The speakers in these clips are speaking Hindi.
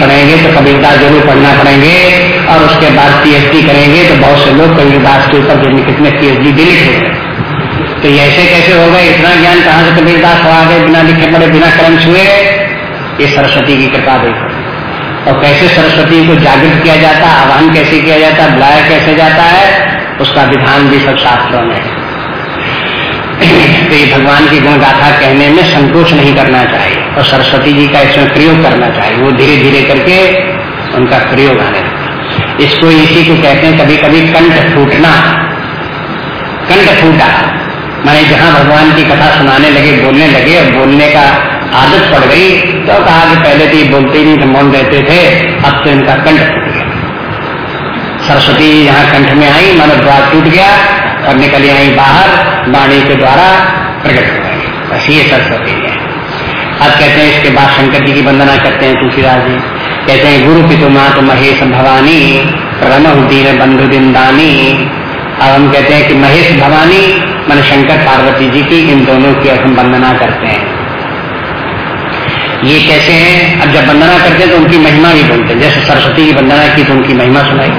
पढ़ेंगे तो कबीरदास ज़रूर पढ़ना पड़ेंगे और उसके बाद पीएचडी करेंगे तो बहुत से लोग कबीरदास के ऊपर कितने पीएचडी हो। गए तो ऐसे कैसे होगा? इतना ज्ञान कहाँ से कबीरदास आ गए बिना लिखे पड़े बिना कर्म छुए? ये सरस्वती की कृपा देखो। और कैसे सरस्वती को जागृत किया जाता है आह्वान कैसे किया जाता है बुलाया कैसे जाता है, उसका विधान भी सब शास्त्रों में है। तो ये भगवान की गुण गाथा कहने में संकोच नहीं करना चाहिए। और सरस्वती जी का इसमें प्रयोग करना चाहिए। वो धीरे धीरे करके उनका प्रयोग आने इसको इसी को कहते हैं कभी कभी कंठ फूटना। कंठ फूटा। माने जहाँ भगवान की कथा सुनाने लगे, बोलने लगे, और बोलने का आदत पड़ गई तो कहा कि पहले तो ये बोलते ही नहीं थे मौन रहते थे, अब तो इनका कंठ फूट गया। सरस्वती यहाँ कंठ में आई, मानो द्वार टूट गया, और निकली आई बाहर वाणी के द्वारा प्रकट हो गई। बस ये सरस्वती है। अब कहते हैं इसके बाद शंकर जी की वंदना करते हैं तुलसीदास जी। कहते हैं, गुरु पितु मात महेश भवानी प्रणम दीन बंधु दिनदानी अब हम कहते हैं कि महेश भवानी, मन शंकर पार्वती जी की, इन दोनों की हम वंदना करते हैं। ये कैसे हैं? अब जब वंदना करते हैं तो उनकी महिमा भी बोलते हैं। जैसे सरस्वती की वंदना की तो उनकी महिमा सुनाई।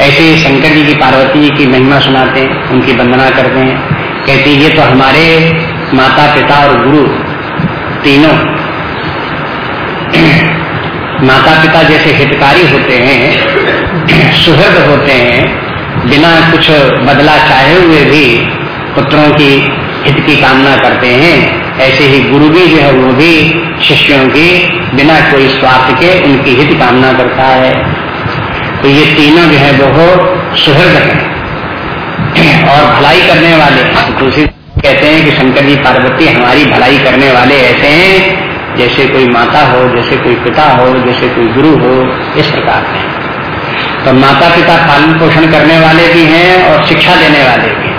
ऐसे शंकर जी की पार्वती जी की महिमा सुनाते हैं, उनकी वंदना करते हैं। कहते हैं, ये तो हमारे माता पिता और गुरु तीनों। माता पिता जैसे हितकारी होते हैं, सुहृद होते हैं, बिना कुछ बदला चाहे हुए भी पुत्रों की हित की कामना करते हैं, ऐसे ही गुरु भी जो है वो भी शिष्यों की बिना कोई स्वार्थ के उनकी हित कामना करता है। तो ये तीनों जो है वो सुहृद है और भलाई करने वाले दूसरी कहते हैं कि शंकर जी पार्वती हमारी भलाई करने वाले ऐसे हैं, जैसे कोई माता हो, जैसे कोई पिता हो, जैसे कोई गुरु हो, इस प्रकार से तो माता पिता पालन पोषण करने वाले भी हैं और शिक्षा देने वाले भी हैं।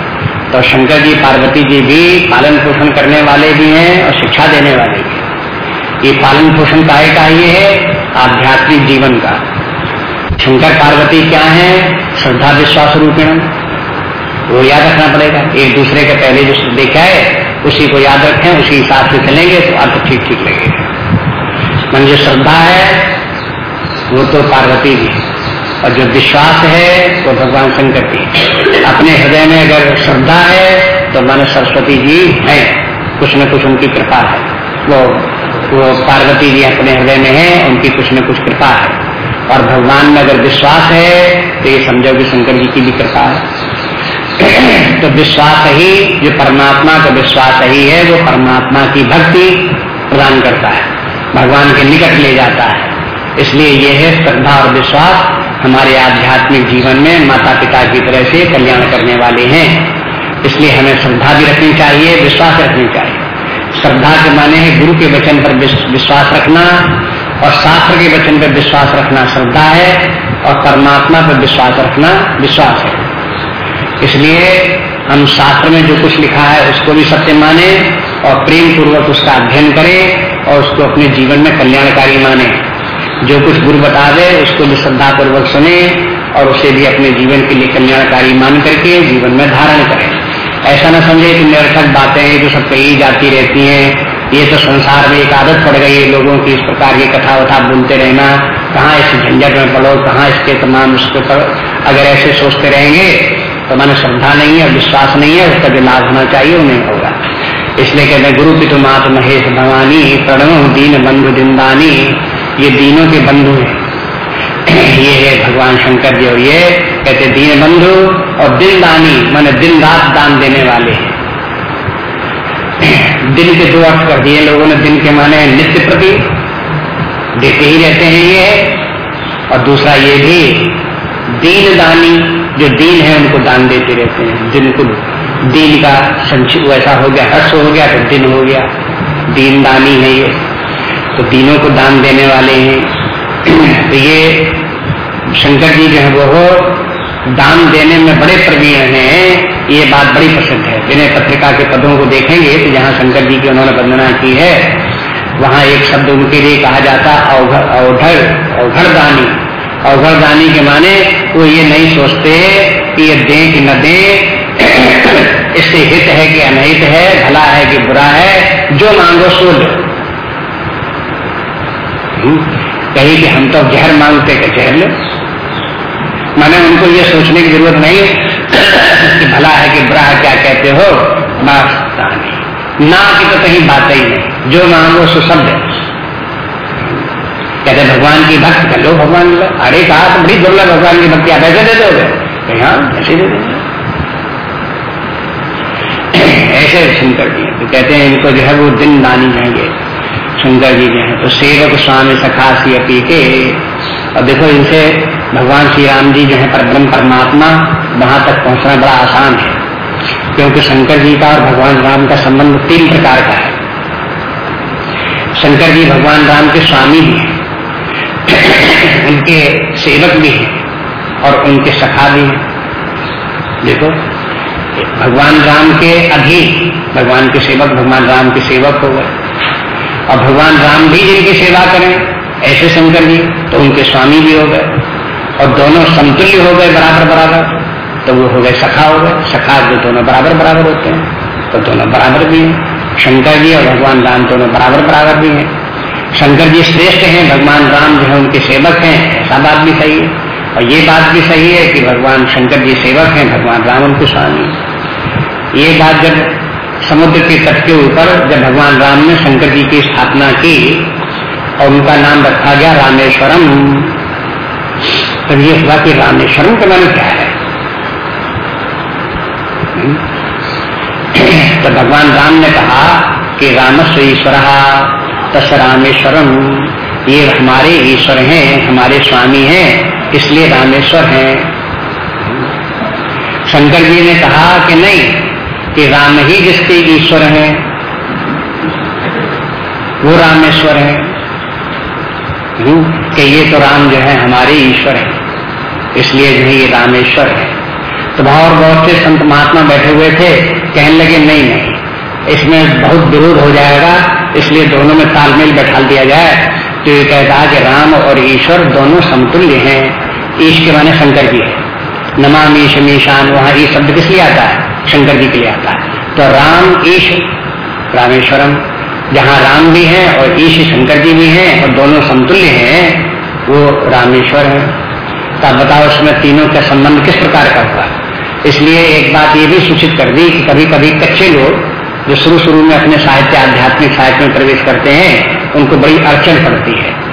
तो शंकर जी पार्वती जी भी पालन पोषण करने वाले भी हैं और शिक्षा देने वाले भी ये पालन पोषण का का ये है, आध्यात्मिक जीवन का। शंकर पार्वती क्या है? श्रद्धा विश्वास रूपेण। वो याद रखना पड़ेगा। एक दूसरे के पहले जो देखा है, उसी को याद रखें, उसी हिसाब से चलेंगे तो अर्थ ठीक ठीक लगेगा। मन जो श्रद्धा है, वो तो पार्वती भी और जो विश्वास है, वो भगवान शंकर की अपने हृदय में अगर श्रद्धा है तो मन सरस्वती जी है। कुछ न कुछ उनकी कृपा है। वो वो पार्वती जी अपने हृदय में है, उनकी कुछ न कुछ कृपा है। और भगवान में अगर विश्वास है तो ये समझो कि शंकर जी की भी कृपा है। तो विश्वास ही जो परमात्मा का विश्वास ही है जो परमात्मा की भक्ति प्रदान करता है। भगवान के निकट ले जाता है। इसलिए यह है श्रद्धा और विश्वास हमारे आध्यात्मिक जीवन में माता पिता की तरह से कल्याण करने वाले हैं। इसलिए हमें श्रद्धा भी रखनी चाहिए, विश्वास रखनी चाहिए। श्रद्धा के माने है गुरु के वचन पर विश्वास रखना, और शास्त्र के वचन पर विश्वास रखना श्रद्धा है, और परमात्मा पर विश्वास रखना विश्वास है। इसलिए हम शास्त्र में जो कुछ लिखा है, उसको भी सत्य माने और प्रेम पूर्वक उसका अध्ययन करें और उसको अपने जीवन में कल्याणकारी माने। जो कुछ गुरु बता दे उसको भी श्रद्धा पूर्वक सुने और उसे भी अपने जीवन के लिए कल्याणकारी मान करके जीवन में धारण करें। ऐसा न समझे कि निरर्थक बातें हैं, जो सब कही जाती रहती हैं। ये तो संसार में एक आदत पड़ गई है लोगों की, इस प्रकार की कथा वथा बोलते रहना। कहाँ इस झंझट में पढ़ो कहाँ इसके तमाम उसके अगर ऐसे सोचते रहेंगे तो मैंने श्रद्धा नहीं है, विश्वास नहीं है, उसका जो लाभ होना चाहिए वो नहीं होगा। इसलिए कहते गुरु पितु मात महेश भवानी, प्रणव दीन बंधु दिनदानी ये दीनों के बंधु हैं। ये है भगवान शंकर जी और ये कहते दीन बंधु और दिल दानी मैंने दिन रात दान देने वाले दिन के दो अर्थ कर दिए लोगों ने, दिन के माने नित्य प्रति। देते ही रहते हैं ये। और दूसरा ये भी दीन दानी जो दीन है, उनको दान देते रहते हैं। जिनको दीन का संचित वैसा हो गया, हर्ष हो गया तो दिन हो गया। दीन दानी है ये। तो दीनों को दान देने वाले हैं। तो ये शंकर जी जो है, वो दान देने में बड़े प्रवीण हैं। ये बात बड़ी प्रसिद्ध है। विनय पत्रिका के पदों को देखेंगे तो जहाँ शंकर जी की उन्होंने वंदना की है, वहाँ एक शब्द उनके लिए कहा जाता अवघर अवघर दानी अवघर दानी के माने वो ये नहीं सोचते कि ये दे कि न दे इससे हित है कि अनहित है, भला है कि बुरा है, जो मांगो सो लो। हम्म। कही कि हम तो जहर मांगते कि जहर ले। मैंने उनको ये सोचने की ज़रूरत नहीं कि भला है कि बुरा है, क्या कहते हो? नहीं ना की तो कहीं बात ही नहीं। जो मांगो सो शब्द कहते भगवान की भक्त कर लो, भगवान अरे कहा तो बड़ी दुर्लभ भगवान की भक्ति आप ऐसे दे दोगे? ऐसे दे ऐसे शंकर जी तो कहते हैं, इनको जो है वो दिन दानी जाएँगे शंकर जी जो है तो सेवक स्वामी सखा सी अपी के। और देखो, इनसे भगवान श्री राम जी जो है, परब्रह्म परमात्मा वहाँ तक पहुँचना बड़ा आसान है। क्योंकि शंकर जी का और भगवान राम का संबंध तीन प्रकार का है। शंकर जी भगवान राम के स्वामी भी हैं। उनके सेवक भी हैं और उनके सखा भी हैं। देखो, भगवान राम के अधीन, भगवान के सेवक, भगवान राम के सेवक हो गए। और भगवान राम भी जिनकी सेवा करें, ऐसे शंकर जी तो उनके स्वामी भी हो गए। और दोनों समतुल्य हो गए बराबर बराबर तो वो हो गए सखा हो गए। सखा जो दोनों बराबर बराबर होते हैं तो दोनों बराबर भी हैं। शंकर जी और भगवान राम दोनों बराबर बराबर भी हैं। शंकर जी श्रेष्ठ हैं, भगवान राम जो है उनके सेवक हैं, ऐसा बात भी सही है। और ये बात भी सही है कि भगवान शंकर जी सेवक हैं, भगवान राम उनके स्वामी। ये बात जब समुद्र के तट के ऊपर जब भगवान राम ने शंकर जी की स्थापना की और उनका नाम रखा गया रामेश्वरम, तब ये हुआ कि रामेश्वरम का नाम क्या है? तो भगवान राम ने कहा कि रामस्व ईश्वर। तस् रामेश्वरम ये हमारे ईश्वर हैं, हमारे स्वामी हैं, इसलिए रामेश्वर हैं। शंकर जी ने कहा कि नहीं, कि राम ही जिसके ईश्वर हैं, वो रामेश्वर है। कि ये तो राम जो है, हमारे ईश्वर है, इसलिए जो है ये रामेश्वर है। तो और बहुत से संत महात्मा बैठे हुए थे, कहने लगे, नहीं नहीं इसमें बहुत विरोध हो जाएगा, इसलिए दोनों में तालमेल बैठा दिया जाए। तो ये कहता कि राम और ईश्वर दोनों समतुल्य हैं। ईश के माने शंकर जी। है नमामीश मीशान वहाँ ये शब्द किस लिए आता है? शंकर जी के लिए आता है। तो राम, ईश, रामेश्वरम, जहाँ राम भी है और ईश शंकर जी भी हैं और दोनों समतुल्य हैं, वो रामेश्वर है। तब बताओ उसमें तीनों का संबंध किस प्रकार का हुआ? इसलिए एक बात ये भी सूचित कर दी कि कभी कभी कच्चे लोग जो शुरू शुरू में अपने साहित्य, आध्यात्मिक साहित्य में प्रवेश करते हैं, उनको बड़ी अड़चन पड़ती है।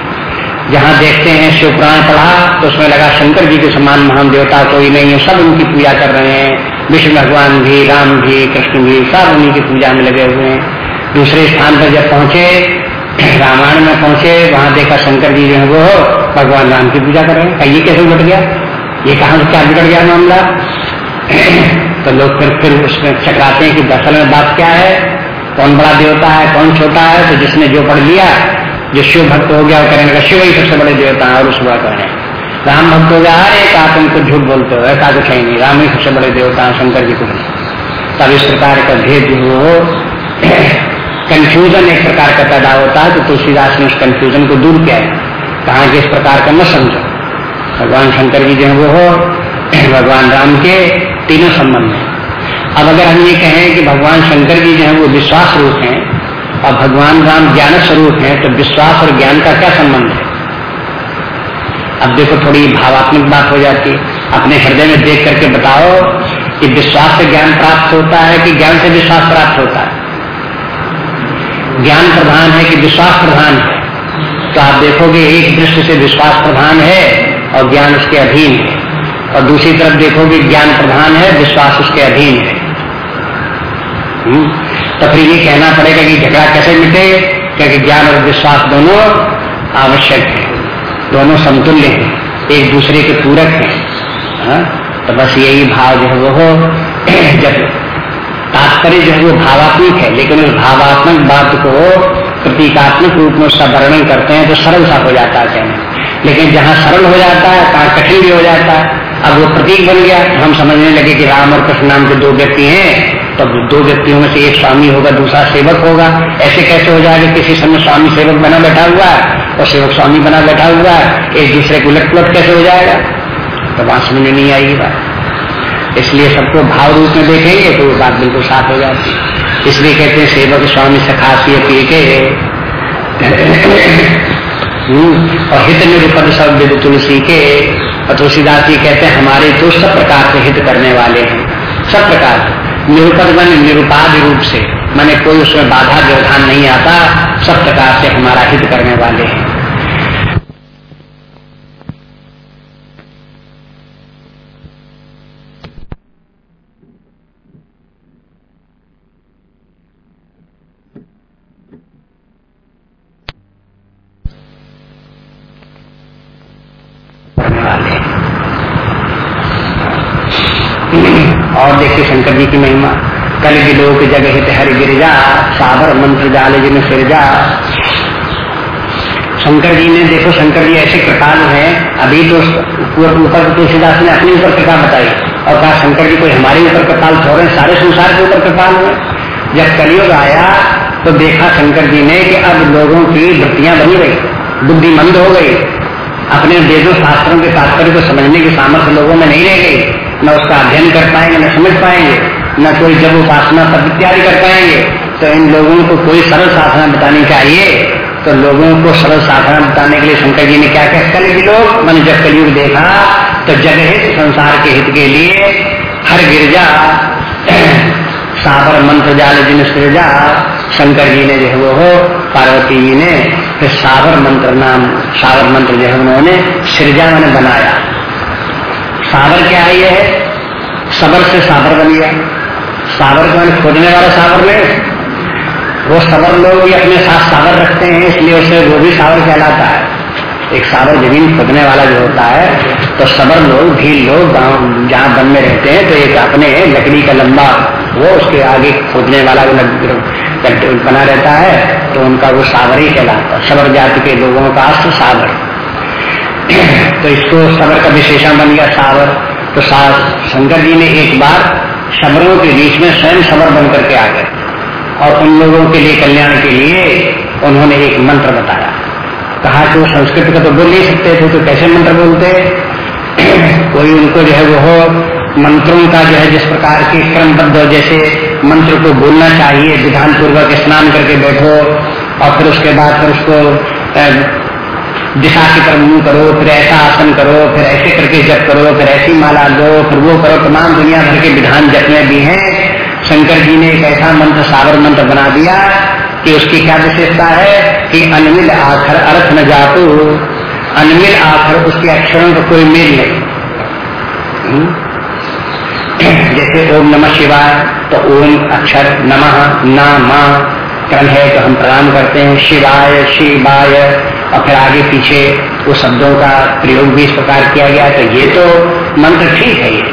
जहाँ देखते हैं शिवपुराण पढ़ा तो उसमें लगा, शंकर जी के समान महान देवता कोई नहीं है, सब उनकी पूजा कर रहे हैं। विष्णु भगवान भी, राम भी, कृष्ण भी, सब उन्हीं की पूजा में लगे हुए हैं। दूसरे स्थान पर जब पहुँचे, रामायण में पहुँचे, वहाँ देखा शंकर जी जो है वो भगवान राम की पूजा कर रहे हैं। ये कैसे उलट गया? ये कहा क्या बिगड़ गया मामला? तो लोग फिर फिर उसमें चकराते हैं कि दरअसल में बात क्या है? कौन बड़ा देवता है, कौन छोटा है? तो जिसने जो पढ़ लिया, जो शिव भक्त हो गया, वो करेंगे का शिव ही सबसे बड़े देवता है और उस बात करें राम भक्त हो गया अरे आप उनको झूठ बोलते हो, ऐसा कुछ है नहीं। राम ही सबसे बड़े देवता है, शंकर जी को नहीं तब इस प्रकार का भेद हो कंफ्यूजन एक प्रकार का पैदा होता है तो तुलसीदास ने उस कंफ्यूजन को दूर किया है। कहा कि इस प्रकार का न समझो। भगवान शंकर जी जो है, वो भगवान राम के तीनों संबंध है। अब अगर हम ये कहें कि भगवान शंकर जी जो है, वो विश्वास रूप हैं, और भगवान राम ज्ञान स्वरूप है तो विश्वास और ज्ञान का क्या संबंध है? अब देखो, थोड़ी भावात्मक बात हो जाती है। अपने हृदय में देख करके बताओ कि विश्वास से ज्ञान प्राप्त होता है कि ज्ञान से विश्वास प्राप्त होता है? ज्ञान प्रधान है कि विश्वास प्रधान है? तो आप देखोगे, एक दृष्टि से विश्वास प्रधान है और ज्ञान उसके अधीन है। और दूसरी तरफ़ देखोगे ज्ञान प्रधान है, विश्वास उसके अधीन है। हम्म? तो फिर ये कहना पड़ेगा कि झगड़ा कैसे मिटे? क्योंकि ज्ञान और विश्वास दोनों आवश्यक है। दोनों समतुल्य हैं। एक दूसरे के पूरक हैं। हाँ? तो बस यही भाव जो है वो हो। जब तात्पर्य जो है वो भावात्मक है, लेकिन उस भावात्मक बात को प्रतीकात्मक रूप में उसका वर्णन करते हैं तो सरल सा हो जाता है। कहने लेकिन जहाँ सरल हो जाता है कहाँ कठिन भी हो जाता है अब वो प्रतीक बन गया। हम समझने लगे कि राम और कृष्ण नाम के दो व्यक्ति हैं तब दो व्यक्तियों में से एक स्वामी होगा दूसरा सेवक होगा। ऐसे कैसे हो जाएगा? किसी समय स्वामी सेवक बना बैठा हुआ है और सेवक स्वामी बना बैठा हुआ है। एक दूसरे को उलट पुलट कैसे हो जाएगा? तो बात समझ नहीं आएगी बात। इसलिए सबको भाव रूप में देखेंगे तो वो बात बिल्कुल साफ़ हो जाती है। इसलिए कहते हैं सेवक स्वामी सखासी पी के हम्म, और हित निरुपद सब विद तुलसी के। और तुलसीदास जी कहते हैं, हमारे तो सब प्रकार से हित करने वाले हैं। सब प्रकार निरुपद मन निरुपाध रूप से। मैंने कोई उसमें बाधा व्यवधान नहीं आता, सब प्रकार से हमारा हित करने वाले हैं और देखिए शंकर जी की महिमा। कल लोक जग हित हर गिरजा साबर मंत्र जाल जिन सिरजा शंकर जी ने देखो, शंकर जी ऐसे कृपाल हैं। अभी तो ऊपर तुलसीदास ने अपने ऊपर कृपा बताई। और कहा, शंकर जी, कोई हमारे ऊपर कृपाल थोड़े सारे संसार के ऊपर कृपाल हुए जब कलयुग आया तो देखा शंकर जी ने कि अब लोगों की वृत्तियाँ बनी गई बुद्धिमंद हो गई। अपने वेदों शास्त्रों के तात्पर्य को समझने की सामर्थ्य लोगों में नहीं रह गई। न उसका अध्ययन कर पाएँगे, न समझ पाएँगे, न कोई जब उपासना तब इत्यादि कर पाएँगे तो इन लोगों को कोई सरल साधना बतानी चाहिए। तो लोगों को सरल साधना बताने के लिए शंकर जी ने क्या क्या कल की लोग? मैंने जब कलयुग देखा तो जग हित संसार के हित के लिए हर गिरजा, साबर मंत्र जाल जिन सृजा, शंकर जी ने जो है वो हो, पार्वती जी ने फिर सावर मंत्र नाम सावर मंत्र जो है उन्होंने सृजा मैंने बनाया। सावर क्या है ये है? सबर से साबर बन गया सावर को मैंने खोदने वाला सावर में वो सबर लोग भी अपने साथ सावर रखते हैं, इसलिए उसे वो भी सावर कहलाता है। एक सावर ज़मीन खोदने वाला जो होता है तो सबर लोग, भील लोग गाँव, जहाँ वन में रहते हैं तो एक अपने लकड़ी का लंबा, वो उसके आगे खोदने वाला बना रहता है तो उनका वो सावर ही कहलाता है। सबर जाति के लोगों का अस्त्र सावर। तो इसको सबर का विशेषण बन गया सावर। तो शंकर जी ने एक बार शबरों के बीच में स्वयं सबर बन करके आ गए। और उन लोगों के लिए कल्याण के लिए उन्होंने एक मंत्र बताया। कहा कि वो संस्कृत का तो बोल नहीं सकते थे तो कैसे मंत्र बोलते? कोई उनको जो है वो मंत्रों का जो है जिस प्रकार के क्रमबद्ध जैसे मंत्र को बोलना चाहिए विधान पूर्वक स्नान करके बैठो, और फिर उसके बाद फिर उसको दिशा की तरफ़ मुँह करो, फिर ऐसा आसन करो, फिर ऐसे करके जप करो, फिर ऐसी माला लो, फिर वो करो, तमाम दुनिया भर के विधान जपने भी हैं। शंकर जी ने एक ऐसा मंत्र, सावर मंत्र बना दिया कि उसकी क्या विशेषता है? कि अनमिल आखर अर्थ न जातु। अनमिल आखर उसके अक्षरों का कोई मेल नहीं। हम्म? जैसे ओम नमः शिवाय तो ओम अक्षर नमः ना माँ क्रम है तो हम प्रणाम करते हैं। शिवाय शिवाय। और फिर आगे पीछे वो शब्दों का प्रयोग भी इस प्रकार किया गया तो ये तो मंत्र ठीक है ये।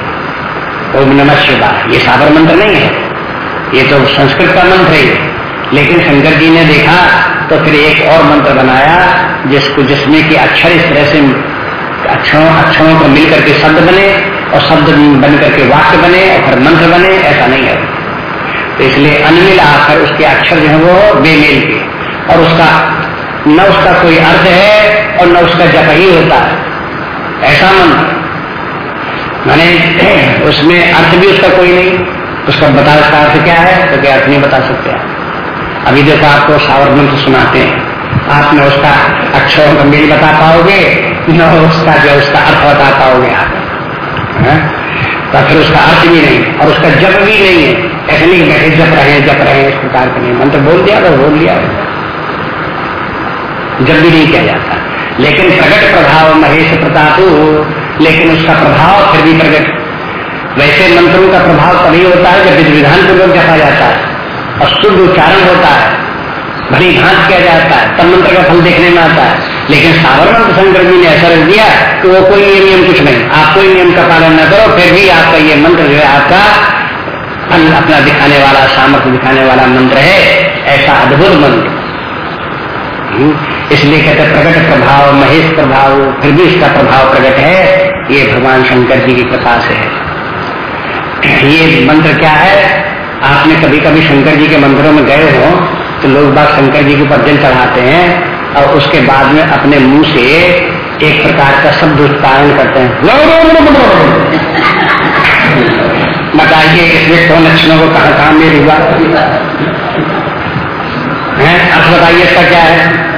ओम नमः शिवाय। ये साबर मंत्र नहीं है। ये तो संस्कृत का मंत्र है लेकिन शंकर जी ने देखा तो फिर एक और मंत्र बनाया जिसको जिसमें कि अक्षर इस तरह से अक्षरों अक्षरों को मिल करके शब्द बने और शब्द बन करके वाक्य बने और फिर मंत्र बने, ऐसा नहीं है। तो इसलिए अनमिल आकर उसके अक्षर जो है वो बेमेल के और उसका न उसका कोई अर्थ है और न उसका जप ही होता है। ऐसा मन। माने, उसमें अर्थ भी उसका कोई नहीं। उसका बता, उसका अर्थ क्या है? तो क्या अर्थ नहीं बता सकते अभी देखो आपको सावर मंत्र सुनाते हैं। आप न उसका अक्षरों का मेल बता पाओगे, न उसका जो उसका अर्थ बता पाओगे आप। तो फिर उसका अर्थ भी नहीं, और उसका जप भी नहीं है। ऐसे नहीं बैठे जप रहे जप रहे इस प्रकार के नहीं। मंत्र बोल दिया तो बोल दिया। जब भी नहीं किया जाता। लेकिन प्रकट प्रभाव महेश प्रताप, लेकिन उसका प्रभाव फिर भी प्रकट वैसे मंत्रों का प्रभाव तभी होता है जब विधि विधान पूर्वक जपा जाता है और शुद्ध उच्चारण होता है। भली भांत किया जाता है, तब मंत्र का फल देखने में आता है। लेकिन सावरण शंकर जी ने ऐसा रख दिया कि वो कोई नियम नियम कुछ नहीं, आप कोई नियम का पालन न करो, फिर भी आपका ये मंत्र जो है, आपका फल अपना दिखाने वाला, सामर्थ्य दिखाने वाला मंत्र है, ऐसा अद्भुत मंत्र। हम्म। इसलिए कहते प्रकट प्रभाव, महेश प्रभाव, फिर भी इसका प्रभाव प्रकट है। ये भगवान शंकर जी की कृपा से है। ये मंत्र क्या है? आपने कभी कभी शंकर जी के मंदिरों में गए हो तो लोग बात शंकर जी के ऊपर जल चढ़ाते हैं और उसके बाद में अपने मुँह से एक प्रकार का शब्द उत्पादन करते हैं। बताइए, इसमें कौन लक्षणों को कहा कहा मेरी बात अर्थ बताइए, इसका क्या है?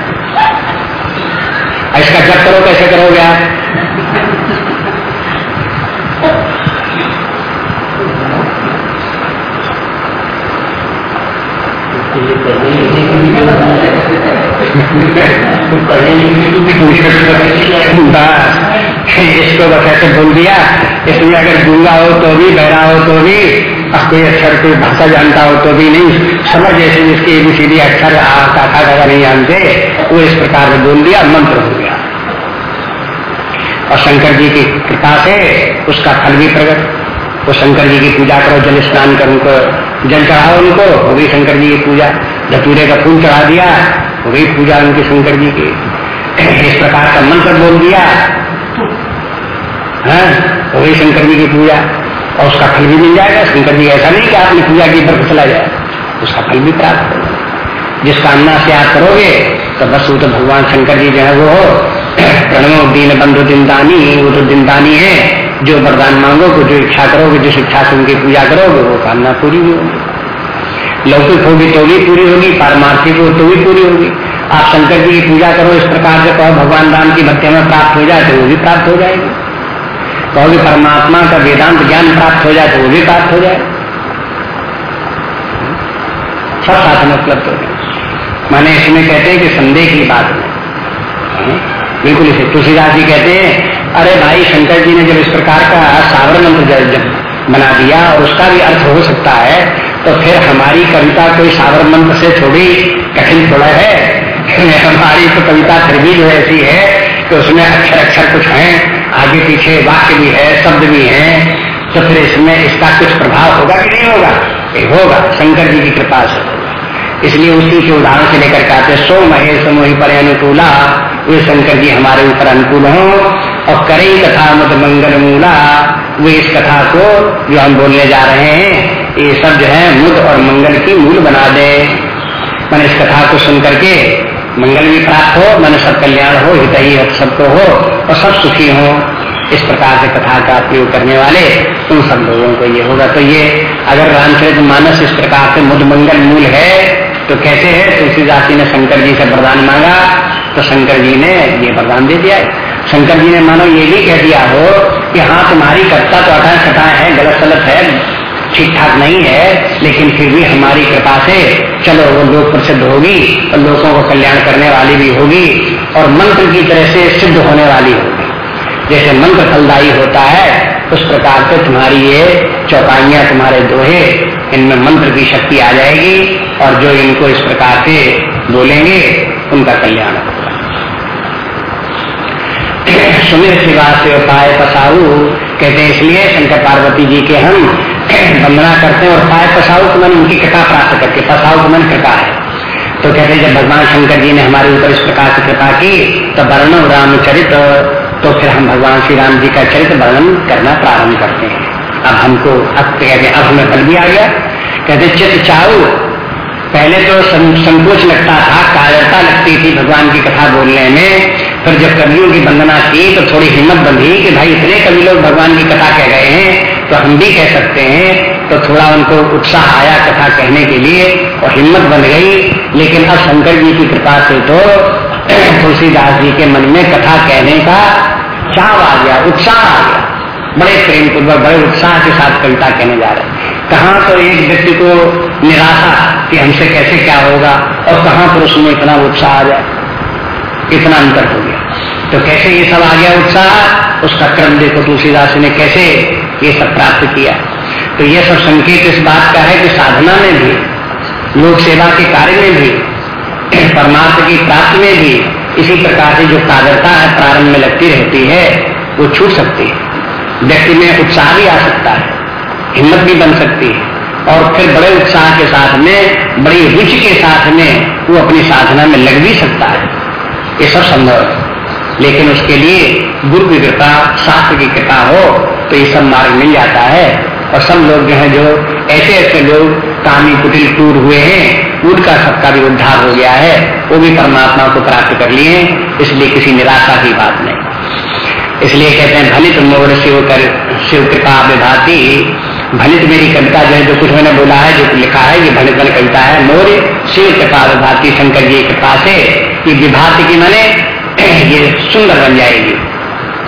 इसका जब करो, कैसे करोगे आप? इसको बस ऐसे भूल दिया। इसमें अगर गूँगा हो तो भी, बहरा हो तो भी, अब कोई अक्षर कोई भाषा जानता हो तो भी नहीं। समझ ऐसे जिसकी सीधी अक्षर आता था अगर नहीं जानते। वो इस प्रकार से बोल दिया, मंत्र हो गया। और शंकर जी की कृपा से उसका फल भी प्रकट। तो शंकर जी की पूजा करो, जल स्नान कर उनको, जल चढ़ाओ उनको, हो गई शंकर जी की पूजा। धतूरे का फूल चढ़ा दिया, हो गई पूजा उनकी शंकर जी की। इस प्रकार का मंत्र बोल दिया। है, हो गई शंकर जी की पूजा। और उसका फल भी मिल जाएगा। शंकर जी ऐसा नहीं कि आपने पूजा की पर चला जाए। उसका फल भी प्राप्त जिस कामना से आप करोगे तो बस वो तो भगवान शंकर जी जो है वो प्रणव, दीन, बंधु, दिनदानी, वो तो दिनदानी है। जो वरदान मांगोगे, जो इच्छा करोगे, जिस इच्छा से उनकी पूजा करोगे, वो कामना पूरी होगी। लौकिक होगी तो भी पूरी होगी, पारमार्थिक हो तो भी पूरी होगी। आप शंकर जी की पूजा करो, इस प्रकार से कहो, भगवान राम की भक्ति में प्राप्त हो जाए तो वो भी प्राप्त हो जाएगी। कहोगे परमात्मा का वेदांत ज्ञान प्राप्त हो जाए तो वो भी प्राप्त हो जाए सब साधन उपलब्ध हो गए। माने इसमें कहते हैं कि संदेह की बात नहीं बिल्कुल इसे तुलसीदास जी कहते हैं, अरे भाई, शंकर जी ने जब इस प्रकार का सावर मंत्र बना दिया और उसका भी अर्थ हो सकता है तो फिर हमारी कविता कोई सावर मंत्र से थोड़ी कठिन थोड़ा है? हमारी तो कविता फिर भी जो ऐसी है कि उसमें अक्षर अक्षर कुछ है, आगे पीछे वाक्य भी है, शब्द भी है तो फिर इसमें इसका कुछ प्रभाव होगा कि नहीं होगा? होगा, शंकर जी की कृपा से। इसलिए उसी के उदाहरण से लेकर कहते सो महेश मोहि पर अनुकूला, वे शंकर जी हमारे ऊपर अनुकूल हो, और करें कथा मत मंगल मूला, वे इस कथा को जो हम बोलने जा रहे हैं, ये सब जो है मुद और मंगल की मूल बना दे। मैंने इस कथा को सुन करके मंगल भी प्राप्त हो, मन सब कल्याण हो, हित ही सबको हो, और सब सुखी हो। इस प्रकार से कथा का प्रयोग करने वाले उन सब लोगों को ये होगा। तो ये, अगर रामचरित मानस इस प्रकार से मुद मंगल मूल है तो कैसे है, तुलसीदास जी ने शंकर जी से वरदान मांगा तो शंकर जी ने ये वरदान दे दिया। शंकर जी ने मानो ये भी कह दिया हो कि हाँ तुम्हारी कर्ता तो अटा कथा है, गलत सलत है ठीक ठाक नहीं है, लेकिन फिर भी हमारी कृपा से चलो, वो लोग प्रसिद्ध होगी और लोगों को कल्याण करने वाली भी होगी और मंत्र की तरह से सिद्ध होने वाली होगी। जैसे मंत्र फलदायी होता है, उस प्रकार से तुम्हारी ये चौपाइयाँ, तुम्हारे दोहे, इनमें मंत्र की शक्ति आ जाएगी। और जो इनको इस प्रकार से बोलेंगे, उनका कल्याण होगा। शिवा से उपाय पसाऊ कहते हैं, इसलिए शंकर पार्वती जी के हम वंदना करते हैं और पाए पसाऊ को मन उनकी कृपा प्राप्त करके, पसाऊ को मन कृपा है। तो कहते हैं, जब भगवान शंकर जी ने हमारे ऊपर इस प्रकार से कृपा की तो वर्णन रामचरित तो फिर हम भगवान श्री राम जी का चरित्र वर्णन करना प्रारंभ करते हैं। अब हमको अब कहते अब हमें फल भी आ गया। कहते चित चाऊ पहले तो संकोच लगता था, कायरता लगती थी भगवान की कथा बोलने में। फिर जब कवियों की वंदना की तो थोड़ी हिम्मत बंधी कि भाई इतने कवि लोग भगवान की कथा कह गए हैं तो हम भी कह सकते हैं। तो थोड़ा उनको उत्साह आया कथा कहने के लिए और हिम्मत बन गई। लेकिन अब शंकर जी की कृपा से तो तुलसीदास जी के मन में कथा कहने का चाव आ गया, उत्साह आ गया। बड़े प्रेम पूर्वक बड़े उत्साह के साथ कविता कहने जा रहे कहाँ तो एक व्यक्ति को निराशा कि हमसे कैसे क्या होगा और कहाँ पर उसमें इतना उत्साह आ जाए? इतना अंतर हो गया। तो कैसे ये सब आ गया उत्साह? उसका क्रम देखो तुलसीदास ने कैसे ये सब प्राप्त किया। तो ये सब संकेत इस बात का है कि साधना में भी, लोक सेवा के कार्य में भी, परमार्थ की प्राप्ति में भी इसी प्रकार से जो कादरता है प्रारंभ में लगती रहती है, वो छूट सकती है। व्यक्ति में उत्साह भी आ सकता है, हिम्मत भी बन सकती है। और फिर बड़े उत्साह के साथ में, बड़ी रुचि के साथ में वो अपनी साधना में लग भी सकता है। ये सब संभव है। लेकिन उसके लिए गुरु की कृपा, शास्त्र की कृपा हो तो ये सब मार्ग मिल जाता है। और सब लोग जो है, जो ऐसे ऐसे लोग, कामी कुटिल टूर हुए हैं, उनका सबका भी उद्धार हो गया है। वो भी परमात्मा को प्राप्त कर लिए इसलिए किसी निराशा की बात नहीं। इसलिए कहते हैं, भलित मोर शिव कर, शिव कृपा विभाती भनित मेरी कविता जो है, जो कुछ मैंने बोला है, जो लिखा है, ये भनित मन कविता है। मोर शिव कृपा विभाती शंकर जी कृपा से ये विभाति की मैंने, ये सुंदर बन जाएगी,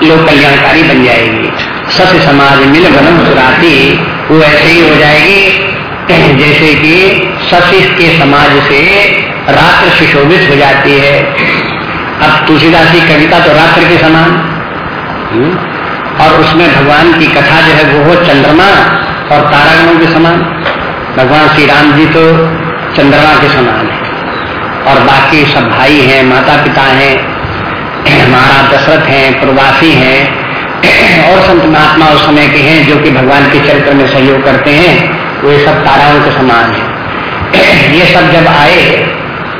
लोक कल्याणकारी बन जाएगी। सत्य समाज मिल बनम सुराती, वो ऐसे ही हो जाएगी, जैसे कि सत्य के समाज से रात्र सुशोभित हो जाती है। अब तुलसीदास की कविता तो रात्र के समान और उसमें भगवान की कथा जो है वो हो चंद्रमा और तारागणों के समान। भगवान श्री राम जी तो चंद्रमा के समान है। और बाकी सब भाई हैं माता पिता हैं, महाराज दशरथ हैं, प्रवासी हैं, और संत महात्मा उस समय के हैं जो कि भगवान के चरित्र में सहयोग करते हैं, वो सब ताराओं के समान है। ये सब जब आए,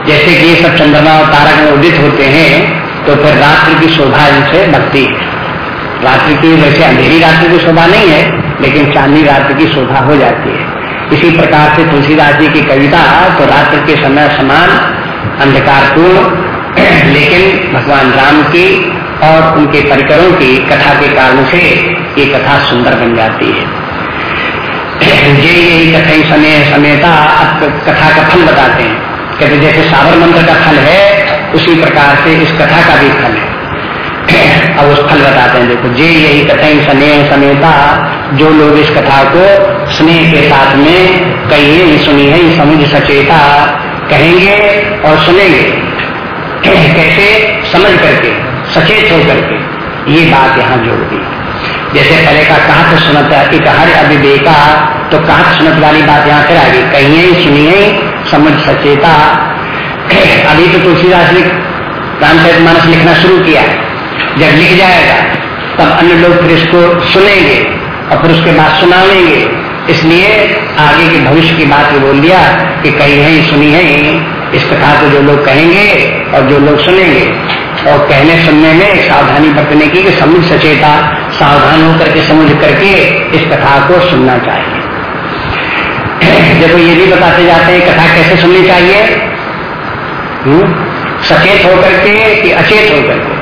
जैसे कि ये सब चंद्रमा और तारा में उदित होते हैं तो फिर रात्रि की शोभा इनसे बढ़ती है। रात्रि की वैसे अंधेरी रात्रि की शोभा नहीं है, लेकिन चांदनी रात्रि की शोभा हो जाती है। इसी प्रकार से तुलसीदास जी की कविता तो रात्रि के समय समान, अंधकारपूर्ण, लेकिन भगवान राम की और उनके परिकरों की कथा के कारण से ये कथा सुंदर बन जाती है। ये यही कथा समय समेता कथा का फल बताते हैं। कहते जैसे सावर मंत्र का फल है, उसी प्रकार से इस कथा का भी फल है अब उस फल बताते हैं देखो जे यही कथा स्नेह समेता जो लोग इस कथा को स्नेह के साथ में कहिए सुनी है समझ सचेता, कहेंगे और सुनेंगे। कैसे समझ करके, सचेत होकर के ये बात यहाँ जोड़ दी। जैसे पहले का कहा तो सुनता है कि हर अभिवेका तो कहा सुनत वाली बात यहाँ फिर आ गई कहिए, सुनिए, समझ सचेता। अभी तो तुलसीदास ने रामचरित मानस लिखना शुरू किया, जब लिख जाएगा तब अन्य लोग फिर इसको सुनेंगे और फिर उसके बाद सुनावेंगे इसलिए आगे के भविष्य की बात बोल दिया कि कही है, सुनी है, इस कथा को जो लोग कहेंगे और जो लोग सुनेंगे और कहने सुनने में सावधानी बरतने की समझ सचेता, सावधान होकर के समझ करके इस कथा को सुनना चाहिए देखो, ये भी बताते जाते हैं कथा कैसे सुननी चाहिए हुँ? हम्म? सचेत होकर के कि अचेत होकर के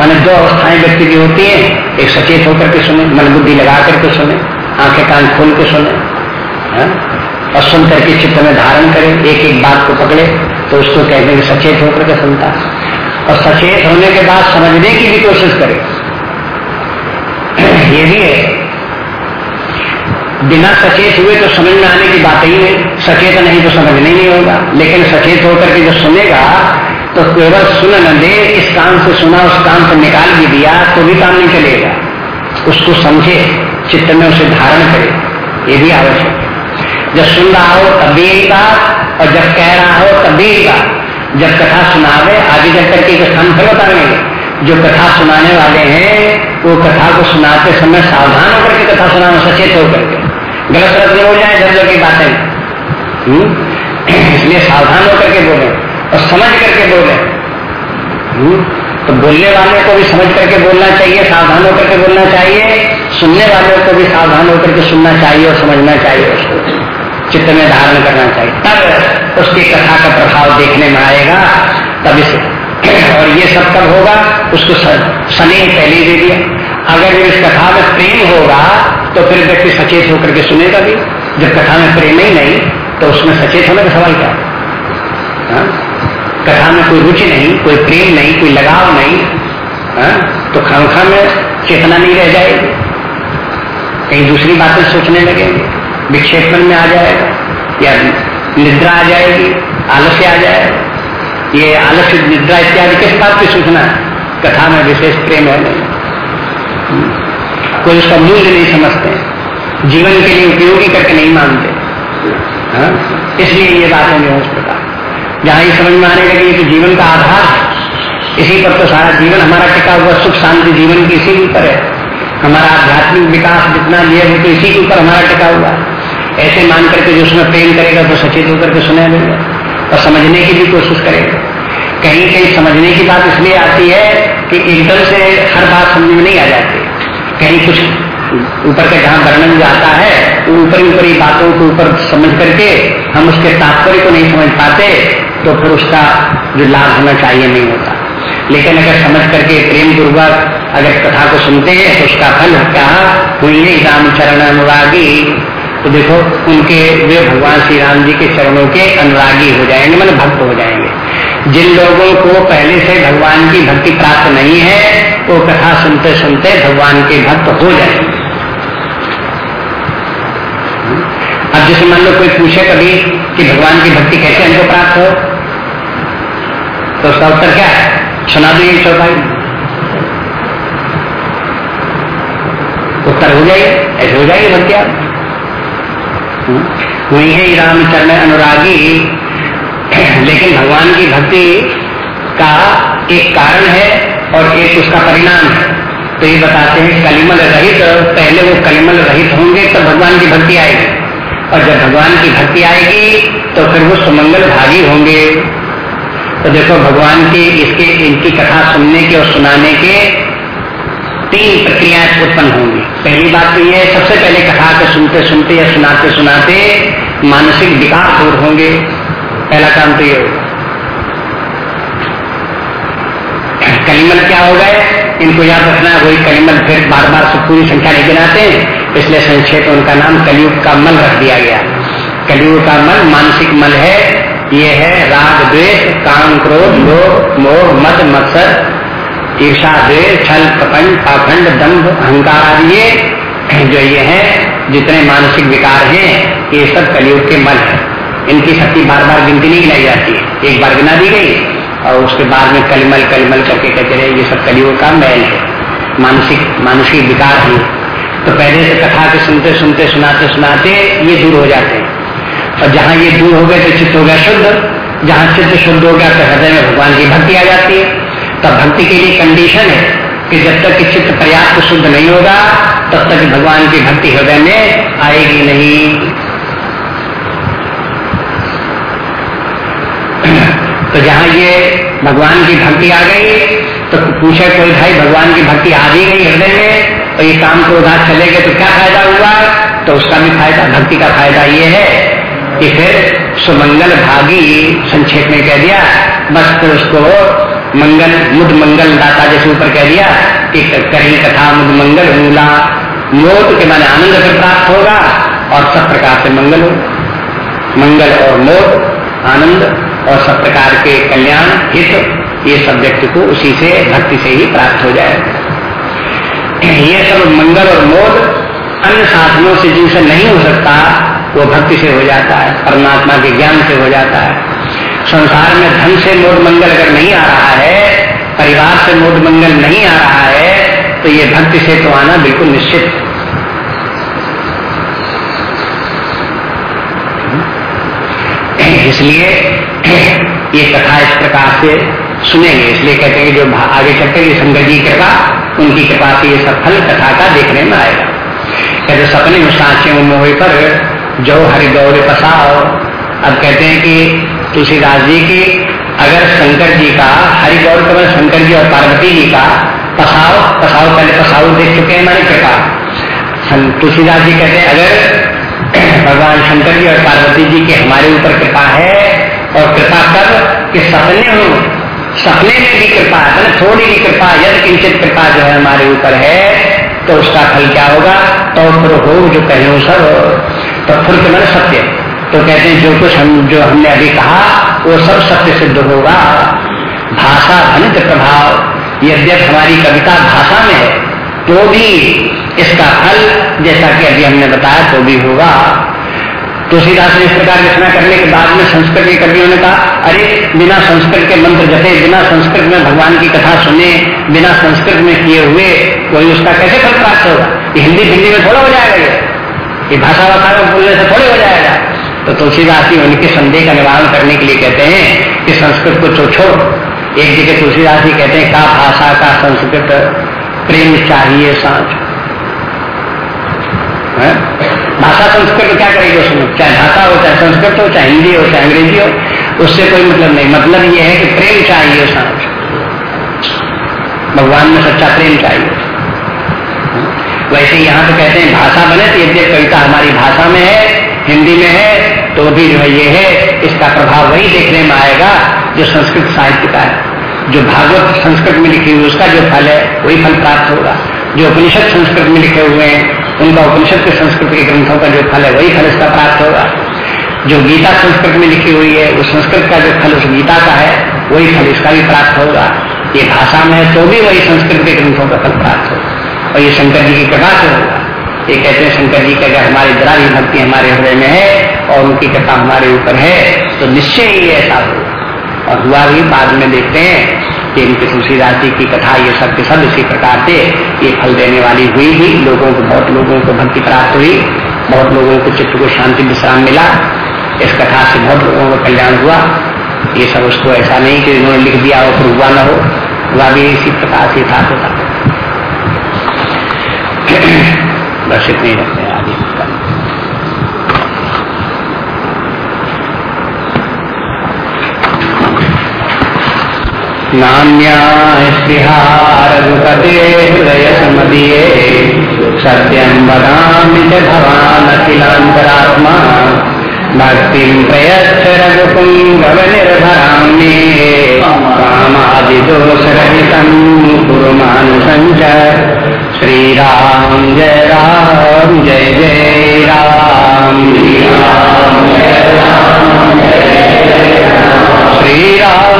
माने दो अवस्थाएँ व्यक्ति की होती है। एक सचेत होकर के सुने, मन बुद्धि लगा करके सुने, आँखें कान खोल के सुने हाँ? और सुन करके चित्त में धारण करे एक एक बात को पकड़े तो उसको कहते हैं सचेत होकर के सुनता और सचेत होने के बाद समझने की भी कोशिश करे। ये भी है। बिना सचेत हुए तो समझ में आने की बात ही नहीं। सचेत नहीं तो समझ नहीं होगा। लेकिन सचेत होकर के जो सुनेगा तो केवल सुन न दे इस काम से सुना, उस काम से निकाल भी दिया तो भी काम नहीं चलेगा। उसको समझे, चित्त में उसे धारण करे, ये भी आवश्यक है। जब सुन रहा हो, तब भी एक बात और जब कह रहा हो, तब भी एक बात जब कथा सुनावे, आगे जब करके एक स्थान फिर बताएँगे जो कथा सुनाने वाले हैं, वो कथा को सुनाते समय सावधान होकर के कथा सुनाना सचेत होकर के। गलत गलत नहीं हो जाए उधर की बातें। हम्म? इसलिए सावधान होकर के बोले। और समझ करके बोले। हम्म? तो बोलने वाले को भी समझ करके बोलना चाहिए, सावधान होकर के बोलना चाहिए, सुनने वाले को भी सावधान होकर के सुनना चाहिए और समझना चाहिए उसको। चित्त में धारण करना चाहिए। तब उसकी कथा का प्रभाव देखने में आएगा, तब इस। और ये सब तब होगा? उसको स्नेह पहले दे दिया। अगर इस कथा में प्रेम होगा तो फिर व्यक्ति सचेत होकर के सुनेगा भी। जब कथा में प्रेम ही नहीं तो उसमें सचेत होने का सवाल क्या हाँ? कथा में कोई रुचि नहीं, कोई प्रेम नहीं, कोई लगाव नहीं, हा? तो खामखा में चेतना नहीं रह जाएगी। कहीं दूसरी बातें सोचने लगेंगे। विक्षेपण में आ जाएगा, या निद्रा आ जाएगी, आलस्य आ जाएगा। ये आलस्य, निद्रा इत्यादि किस बात की सूचना है? कथा में विशेष प्रेम है नहीं। कोई उसका मूल्य नहीं समझते। जीवन के लिए उपयोगी करके नहीं मानते। हाँ? इसलिए ये बातें जो है। उस प्रकार जहाँ ये समझ में आने लगी कि जीवन का आधार है। इसी पर तो सारा जीवन हमारा टिका हुआ सुख शांति जीवन की इसी के ऊपर है। हमारा आध्यात्मिक विकास जितना भी है वो तो इसी के ऊपर हमारा टिका हुआ है। ऐसे मान करके जो उसमें प्रेम करेगा तो सचेत होकर के सुना देगा। और समझने की भी कोशिश करेगा। कहीं कहीं समझने की बात इसलिए आती है कि एकदम से हर बात समझ में नहीं आ जाती। कहीं कुछ ऊपर का जहाँ वर्णन जाता है तो ऊपरी ऊपरी बातों को ऊपर समझ करके हम उसके तात्पर्य को नहीं समझ पाते। तो फिर उसका जो लाभ होना चाहिए नहीं होता। लेकिन अगर समझ करके प्रेम पूर्वक अगर कथा को सुनते हैं तो उसका फल क्या हुई राम चरण अनुरागी तो देखो, उनके वे भगवान श्री राम जी के चरणों के अनुरागी हो जाएँगे मतलब भक्त हो जाएँगे। जिन लोगों को पहले से भगवान की भक्ति प्राप्त नहीं है, वो तो कथा सुनते सुनते भगवान के भक्त हो जाएँगे। अब जैसे मान लो कोई पूछे कभी कि भगवान की भक्ति कैसे हमको प्राप्त हो तो उसका उत्तर क्या है? सुना दो चौपाई। उत्तर हो जाएगी, ऐसे हो जाएगी भक्ति आप। वही है रामचरण अनुरागी, लेकिन भगवान की भक्ति का एक कारण है और एक उसका परिणाम है। तो ये बताते हैं कलिमल रहित, पहले वो कलिमल रहित होंगे, तब भगवान की भक्ति आएगी। और जब भगवान की भक्ति आएगी तो फिर वो सुमंगल भागी होंगे। तो देखो, भगवान की इसके, इनकी कथा सुनने के और सुनाने के तीन प्रक्रियाएँ उत्पन्न होंगी। पहली बात तो यह है सबसे पहले कथा को सुनते सुनते या सुनाते सुनाते मानसिक विकास दूर होंगे। पहला काम तो ये होगा। कलिमल क्या हो गए? इनको याद रखना, वही कलिमल फिर बार बार से पूरी संख्या नहीं गिनाते हैं। इसलिए संक्षेप उनका नाम कलयुग का मल रख दिया गया। कलयुग का मल मानसिक मल है। ये है राग, द्वेष, काम, क्रोध, लोभ, मोह मत मत्सर ईर्षा द्वेष छल, प्रपंच पाखंड दम्भ अहंकार आदि ये जो ये है, जितने मानसिक विकार हैं, ये सब कलयुग के मल है। इनकी शक्ति बार बार गिनती नहीं गिनाई जाती। है एक बार गिना दी गई। और उसके बाद में कलिमल कलिमल करके कहते रहे, ये सब कलियों का मैल है। मानसिक मानसिक विकार है। तो पहले से कथा के सुनते सुनते, सुनाते सुनाते ये दूर हो जाते हैं। और जहाँ ये दूर हो गए तो चित्त हो गया शुद्ध। जहाँ चित्त शुद्ध हो गया तो हृदय में भगवान की भक्ति आ जाती है। तब भक्ति के लिए कंडीशन है कि जब तक कि चित्त पर्याप्त शुद्ध नहीं होगा, तब तक भगवान की भक्ति हृदय में आएगी नहीं। तो जहाँ ये भगवान की भक्ति आ गई तो पूछे, कोई भाई, भगवान की भक्ति आ भी गई हृदय में तो ये काम को उधार चले गए तो क्या फ़ायदा हुआ? तो उसका भी फ़ायदा, भक्ति का फ़ायदा ये है कि फिर सुमंगल भागी संक्षेप में कह दिया, बस फिर उसको मंगल, मुद मंगल दाता जैसे ऊपर कह दिया कि कहीं कथा मुद मंगल मूला, मोद के माने आनंद से प्राप्त होगा और सब प्रकार से मंगल हो। मंगल और मोद, आनंद। और सब प्रकार के कल्याण, हित, ये सब व्यक्ति को उसी से, भक्ति से ही प्राप्त हो जाए। ये सब मंगल और मोद अन्य साधनों से जिनसे नहीं हो सकता, वो भक्ति से हो जाता है, परमात्मा के ज्ञान से हो जाता है। संसार में धन से मोद मंगल अगर नहीं आ रहा है, परिवार से मोद मंगल नहीं आ रहा है तो ये भक्ति से तो आना बिल्कुल निश्चित। इसलिए ये कथा इस प्रकार से सुनेंगे। इसलिए कहते हैं कि जो आगे चलते हैं शंकर जी कृपा, उनकी कृपा से ये सफल कथा का देखने में आएगा। कहते सपने में साचे मोहे पर जो हरि गौर पसाओ, अब कहते हैं कि तुलसीदास जी की, अगर शंकर जी का, हरि गौर कमल शंकर जी और पार्वती जी का पसाओ पसाओ, पहले पसाओ देख चुके हैं हमारी कृपा। तुलसीदास जी कहते हैं, अगर भगवान शंकर जी और पार्वती जी की हमारे ऊपर कृपा है और कृपा कर कि सपने हो। सपने में भी कृपा है मतलब थोड़ी भी कृपा, यदि किंचित कृपा जो है हमारे ऊपर है तो उसका फल क्या होगा? तो फिर हो जो कहे सब तो फिर के मन सत्य। तो कहते हैं, जो कुछ हम, जो हमने अभी कहा, वो सब सत्य सिद्ध होगा। भाषा धनित प्रभाव। यद्यप हमारी कविता भाषा में है तो भी इसका फल, जैसा कि अभी हमने बताया तो भी होगा। तुलसीदास ने इस प्रकार रचना करने के बाद में संस्कृत के कवियों ने कहा, अरे, बिना संस्कृत के मंत्र जपे, बिना संस्कृत में भगवान की कथा सुने, बिना संस्कृत में किए हुए, कोई उसका कैसे फल प्राप्त होगा हिंदी हिंदी में थोड़ा हो जाएगा ये। भाषा भाषा में बोलने से थोड़े हो जाएगा। तो तुलसीदास जी उनके संदेह का निवारण करने के लिए कहते हैं कि संस्कृत को तो एक जगह तुलसीदास जी कहते हैं, का भाषा, का संस्कृत, प्रेम चाहिए सांच भाषा संस्कृत क्या करेगी उसमें चाहे भाषा हो, चाहे संस्कृत हो, चाहे हिंदी हो, चाहे अंग्रेज़ी हो, उससे कोई मतलब नहीं। मतलब ये है कि प्रेम चाहिए सांस भगवान में सच्चा प्रेम चाहिए। वैसे यहाँ तो कहते हैं, भाषा बने तो यद्य कविता हमारी भाषा में है, हिंदी में है तो भी जो है ये है, इसका प्रभाव वही देखने में आएगा जो संस्कृत साहित्य का है। जो भागवत संस्कृत में लिखी हुई, उसका जो फल है, वही फल प्राप्त होगा। जो उपनिषद संस्कृत में लिखे हुए हैं उनका उपनिषद के संस्कृत के ग्रंथों का जो फल है, वही फल इसका प्राप्त होगा। जो गीता संस्कृत में लिखी हुई है, उस संस्कृत का जो फल उस गीता का है, वही फल इसका भी प्राप्त होगा। ये भाषा में है तो भी वही संस्कृत के ग्रंथों का फल प्राप्त होगा। और ये शंकर जी की कृपा से होगा। ये कहते हैं, शंकर जी का हमारी जरा भी भक्ति हमारे हृदय में है और उनकी कृपा हमारे ऊपर है तो निश्चय ही ऐसा होगा। और हुआ भी बाद में देखते हैं कि इनके तुलसीदास जी की कथा, ये सब के सब इसी प्रकार से ये फल देने वाली हुई ही। लोगों को, बहुत लोगों को भक्ति प्राप्त हुई। बहुत लोगों को चित्त को शांति, विश्राम मिला। इस कथा से बहुत लोगों का कल्याण हुआ। ये सब उसको ऐसा नहीं कि इन्होंने लिख दिया और फिर हुआ न हो। हुआ भी इसी प्रकार से था होता बस इतने रखते हैं। आगे हृदय समदीये सत्यं वदामि च भवानखिलान्तरात्मा। भक्तिं प्रयच्छ रघुपुङ्गवनिर्भरां मे कामादिदोषरहितं कुरु श्रीराम जय राम, जय जय राम। श्रीराम